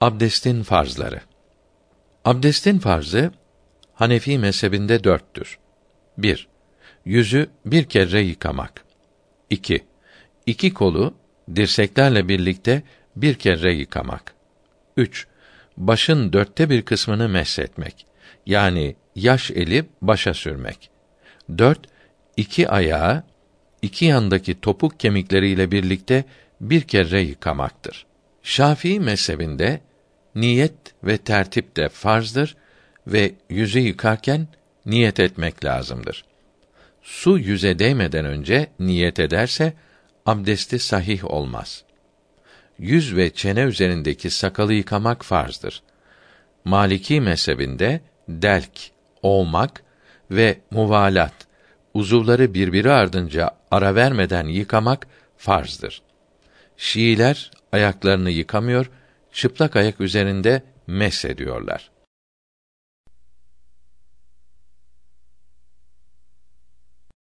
Abdestin farzları. Abdestin farzı Hanefi mezhebinde dörttür. 1. Yüzü bir kere yıkamak. 2. İki kolu dirseklerle birlikte bir kere yıkamak. 3. Başın dörtte bir kısmını meshetmek. Yani yaş eli başa sürmek. 4. İki ayağı iki yandaki topuk kemikleriyle birlikte bir kere yıkamaktır. Şafii mezhebinde niyet ve tertip de farzdır ve yüzü yıkarken niyet etmek lazımdır. Su yüze değmeden önce niyet ederse abdesti sahih olmaz. Yüz ve çene üzerindeki sakalı yıkamak farzdır. Maliki mezhebinde delk, ovmak ve muvalat uzuvları birbiri ardınca ara vermeden yıkamak farzdır. Şiiler ayaklarını yıkamıyor, çıplak ayak üzerinde mesh ediyorlar.